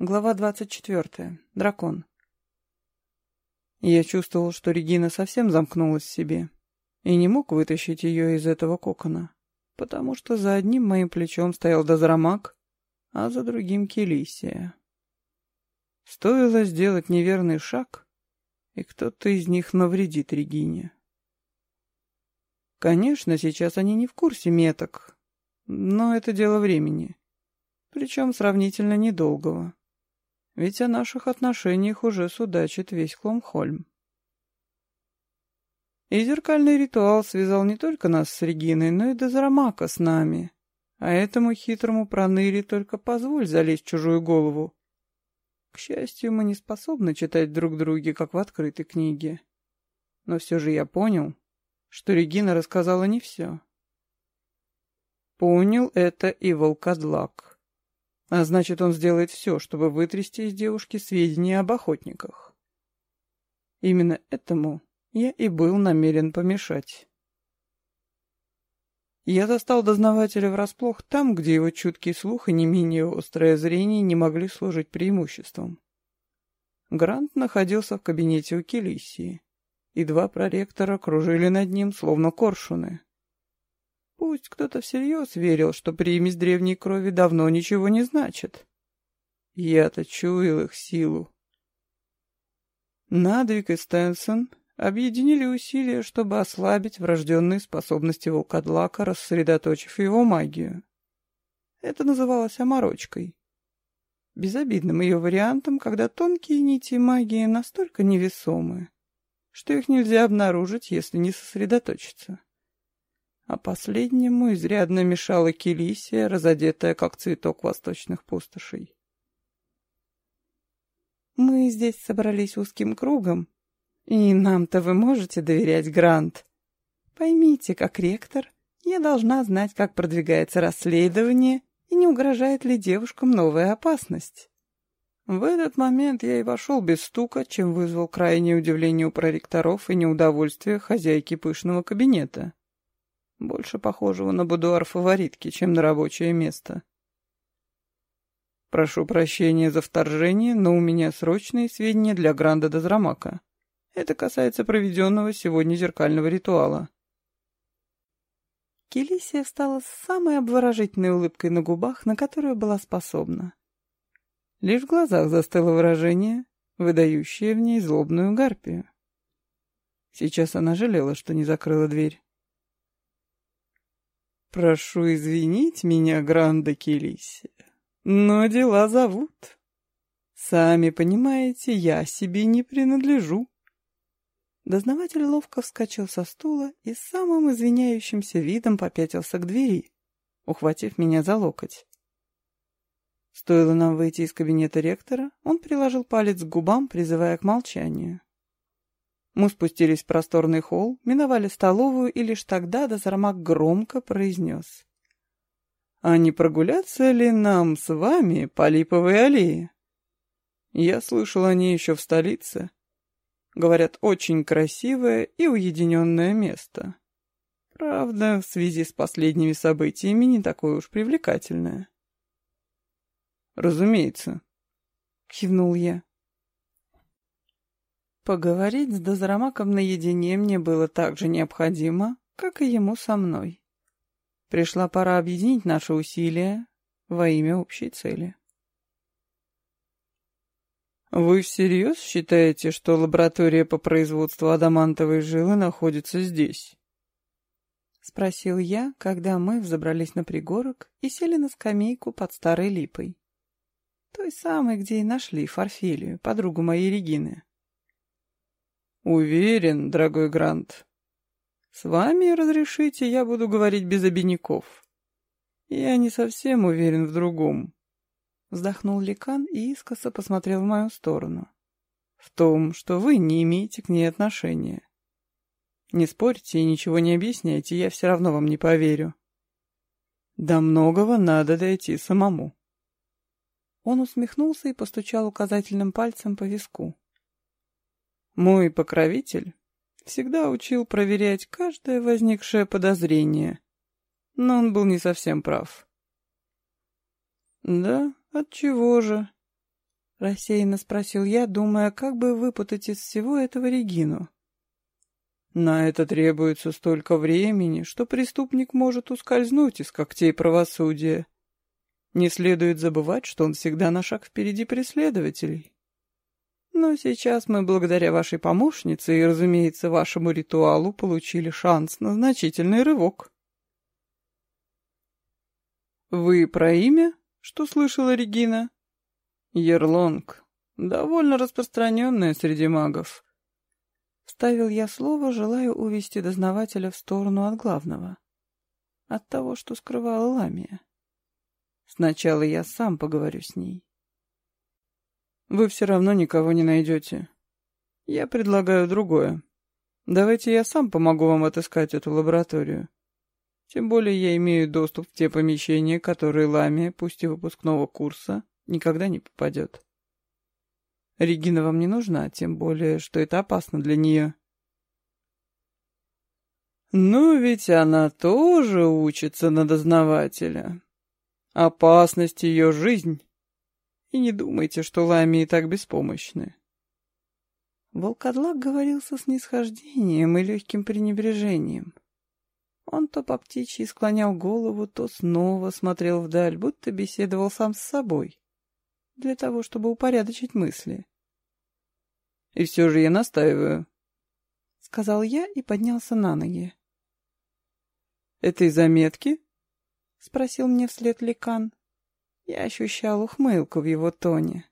Глава двадцать четвертая. Дракон. Я чувствовал, что Регина совсем замкнулась в себе и не мог вытащить ее из этого кокона, потому что за одним моим плечом стоял Дозрамак, а за другим Келисия. Стоило сделать неверный шаг, и кто-то из них навредит Регине. Конечно, сейчас они не в курсе меток, но это дело времени, причем сравнительно недолгого ведь о наших отношениях уже судачит весь Кломхольм. И зеркальный ритуал связал не только нас с Региной, но и Дозрамака с нами. А этому хитрому проныре только позволь залезть в чужую голову. К счастью, мы не способны читать друг друге, как в открытой книге. Но все же я понял, что Регина рассказала не все. Понял это и волкодлак. А значит, он сделает все, чтобы вытрясти из девушки сведения об охотниках. Именно этому я и был намерен помешать. Я застал дознавателя врасплох там, где его чуткий слух и не менее острое зрение не могли служить преимуществом. Грант находился в кабинете у Келисии, и два проректора кружили над ним, словно коршуны. Пусть кто-то всерьез верил, что примесь древней крови давно ничего не значит. Я-то чуял их силу. Надвик и Стэнсон объединили усилия, чтобы ослабить врожденные способности волкодлака, рассредоточив его магию. Это называлось оморочкой. Безобидным ее вариантом, когда тонкие нити магии настолько невесомы, что их нельзя обнаружить, если не сосредоточиться а последнему изрядно мешала Келисия, разодетая, как цветок восточных пустошей. «Мы здесь собрались узким кругом, и нам-то вы можете доверять, Грант. Поймите, как ректор, я должна знать, как продвигается расследование и не угрожает ли девушкам новая опасность». В этот момент я и вошел без стука, чем вызвал крайнее удивление у проректоров и неудовольствие хозяйки пышного кабинета больше похожего на будуар фаворитки, чем на рабочее место. Прошу прощения за вторжение, но у меня срочные сведения для Гранда Дозрамака. Это касается проведенного сегодня зеркального ритуала. Келисия встала с самой обворожительной улыбкой на губах, на которую была способна. Лишь в глазах застыло выражение, выдающее в ней злобную гарпию. Сейчас она жалела, что не закрыла дверь. Прошу извинить меня, Гранда Келисия, но дела зовут. Сами понимаете, я себе не принадлежу. Дознаватель ловко вскочил со стула и с самым извиняющимся видом попятился к двери, ухватив меня за локоть. Стоило нам выйти из кабинета ректора, он приложил палец к губам, призывая к молчанию. Мы спустились в просторный холл, миновали столовую, и лишь тогда Дозармак громко произнес. «А не прогуляться ли нам с вами по Липовой аллее?» Я слышал о ней еще в столице. Говорят, очень красивое и уединенное место. Правда, в связи с последними событиями не такое уж привлекательное. «Разумеется», — кивнул я. Поговорить с Дозрамаком наедине мне было так же необходимо, как и ему со мной. Пришла пора объединить наши усилия во имя общей цели. «Вы всерьез считаете, что лаборатория по производству адамантовой жилы находится здесь?» — спросил я, когда мы взобрались на пригорок и сели на скамейку под старой липой. Той самой, где и нашли Форфелию, подругу моей Регины. Уверен, дорогой Грант. С вами, разрешите, я буду говорить без обиняков. Я не совсем уверен в другом. Вздохнул Ликан и искоса посмотрел в мою сторону. В том, что вы не имеете к ней отношения. Не спорьте и ничего не объясняйте, я все равно вам не поверю. До многого надо дойти самому. Он усмехнулся и постучал указательным пальцем по виску. Мой покровитель всегда учил проверять каждое возникшее подозрение, но он был не совсем прав. Да, от чего же? — рассеянно спросил я, думая, как бы выпутать из всего этого Регину. На это требуется столько времени, что преступник может ускользнуть из когтей правосудия. Не следует забывать, что он всегда на шаг впереди преследователей. Но сейчас мы, благодаря вашей помощнице и, разумеется, вашему ритуалу, получили шанс на значительный рывок. Вы про имя, что слышала Регина? Ерлонг. Довольно распространенное среди магов. Вставил я слово, желая увести дознавателя в сторону от главного. От того, что скрывала Ламия. Сначала я сам поговорю с ней. Вы все равно никого не найдете. Я предлагаю другое. Давайте я сам помогу вам отыскать эту лабораторию. Тем более я имею доступ в те помещения, которые Ламия, пусть и выпускного курса, никогда не попадет. Регина вам не нужна, тем более, что это опасно для нее. Ну, ведь она тоже учится на дознавателя. Опасность ее жизнь. И не думайте, что ламии так беспомощны. Волкодлак говорил со снисхождением и легким пренебрежением. Он то по птичьи склонял голову, то снова смотрел вдаль, будто беседовал сам с собой для того, чтобы упорядочить мысли. «И все же я настаиваю», — сказал я и поднялся на ноги. «Этой заметки?» — спросил мне вслед Ликан. Я ощущал ухмылку в его тоне.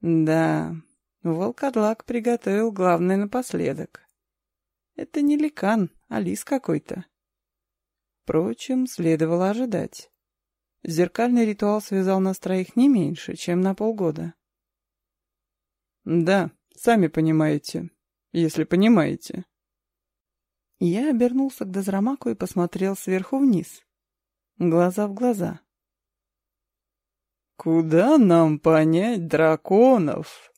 «Да, волкодлак приготовил главное напоследок. Это не Ликан, а лис какой-то». Впрочем, следовало ожидать. Зеркальный ритуал связал нас троих не меньше, чем на полгода. Да, сами понимаете, если понимаете. Я обернулся к Дозрамаку и посмотрел сверху вниз. Глаза в глаза. «Куда нам понять драконов?»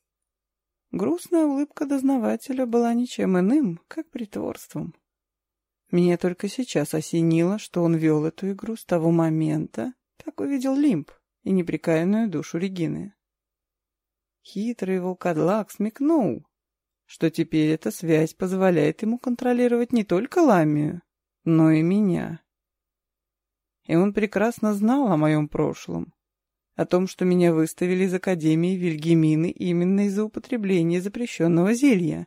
Грустная улыбка дознавателя была ничем иным, как притворством. Меня только сейчас осенило, что он вел эту игру с того момента, как увидел Лимп и неприкаянную душу Регины. Хитрый волкодлак смекнул, что теперь эта связь позволяет ему контролировать не только Ламию, но и меня. И он прекрасно знал о моем прошлом, о том, что меня выставили из Академии Вильгемины именно из-за употребления запрещенного зелья,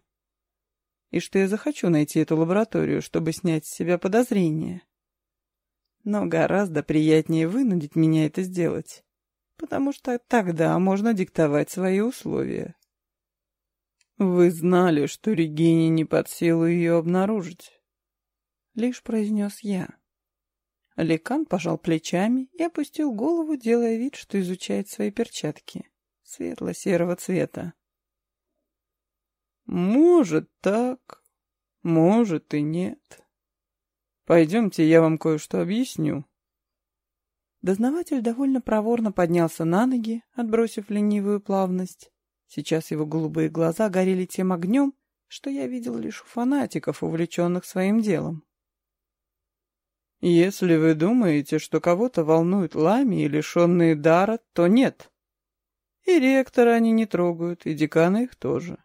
и что я захочу найти эту лабораторию, чтобы снять с себя подозрения. Но гораздо приятнее вынудить меня это сделать, потому что тогда можно диктовать свои условия. «Вы знали, что Регине не под силу ее обнаружить?» Лишь произнес я. Ликан пожал плечами и опустил голову, делая вид, что изучает свои перчатки, светло-серого цвета. «Может так, может и нет». Пойдемте, я вам кое-что объясню. Дознаватель довольно проворно поднялся на ноги, отбросив ленивую плавность. Сейчас его голубые глаза горели тем огнем, что я видел лишь у фанатиков, увлеченных своим делом. Если вы думаете, что кого-то волнуют лами и лишенные дара, то нет. И ректора они не трогают, и декана их тоже.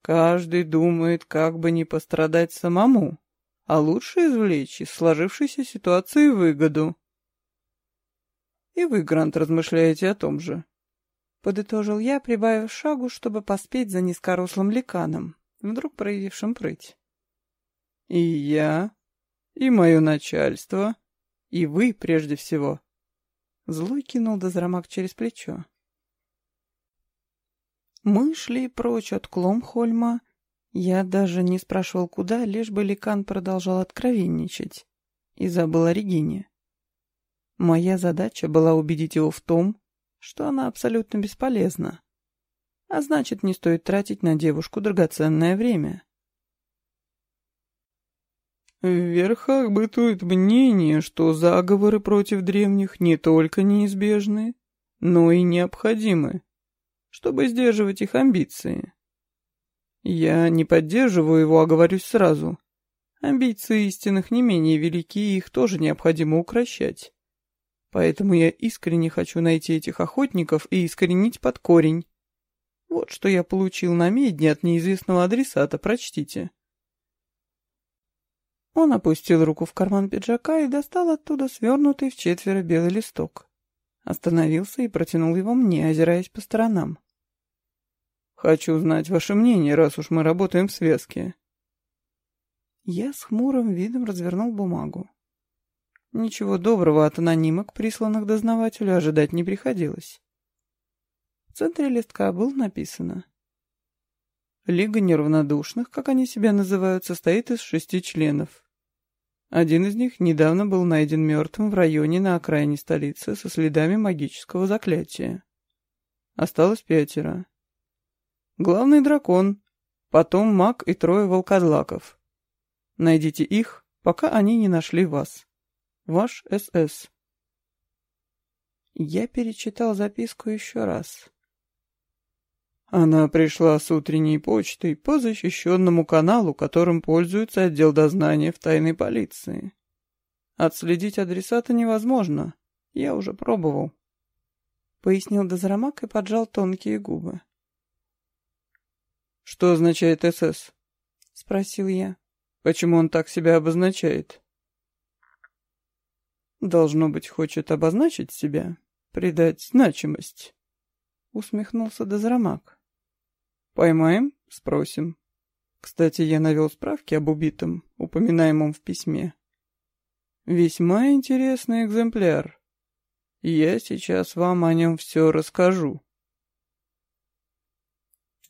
Каждый думает, как бы не пострадать самому, а лучше извлечь из сложившейся ситуации выгоду. И вы, Грант, размышляете о том же. Подытожил я, прибавив шагу, чтобы поспеть за низкорослым ликаном, вдруг проявившим прыть. И я, и мое начальство, и вы прежде всего. Злой кинул дозрамак через плечо. Мы шли прочь от Кломхольма, я даже не спрашивал, куда, лишь бы Ликан продолжал откровенничать. И забыл о Регине. Моя задача была убедить его в том, что она абсолютно бесполезна. А значит, не стоит тратить на девушку драгоценное время. В верхах бытует мнение, что заговоры против древних не только неизбежны, но и необходимы, чтобы сдерживать их амбиции. Я не поддерживаю его, а говорюсь сразу. Амбиции истинных не менее велики, и их тоже необходимо укращать. Поэтому я искренне хочу найти этих охотников и искоренить под корень. Вот что я получил на медне от неизвестного адресата, прочтите. Он опустил руку в карман пиджака и достал оттуда свернутый в четверо белый листок. Остановился и протянул его мне, озираясь по сторонам. «Хочу знать ваше мнение, раз уж мы работаем в связке». Я с хмурым видом развернул бумагу. Ничего доброго от анонимок, присланных дознавателю, ожидать не приходилось. В центре листка было написано Лига неравнодушных, как они себя называют, состоит из шести членов. Один из них недавно был найден мертвым в районе на окраине столицы со следами магического заклятия. Осталось пятеро. Главный дракон, потом маг и трое волкодлаков. Найдите их, пока они не нашли вас. Ваш СС. Я перечитал записку еще раз. Она пришла с утренней почтой по защищенному каналу, которым пользуется отдел дознания в тайной полиции. Отследить адресата невозможно. Я уже пробовал. Пояснил Дозрамак и поджал тонкие губы. «Что означает СС?» — спросил я. «Почему он так себя обозначает?» «Должно быть, хочет обозначить себя, придать значимость», — усмехнулся Дозрамак. Поймаем? Спросим. Кстати, я навел справки об убитом, упоминаемом в письме. Весьма интересный экземпляр. Я сейчас вам о нем все расскажу.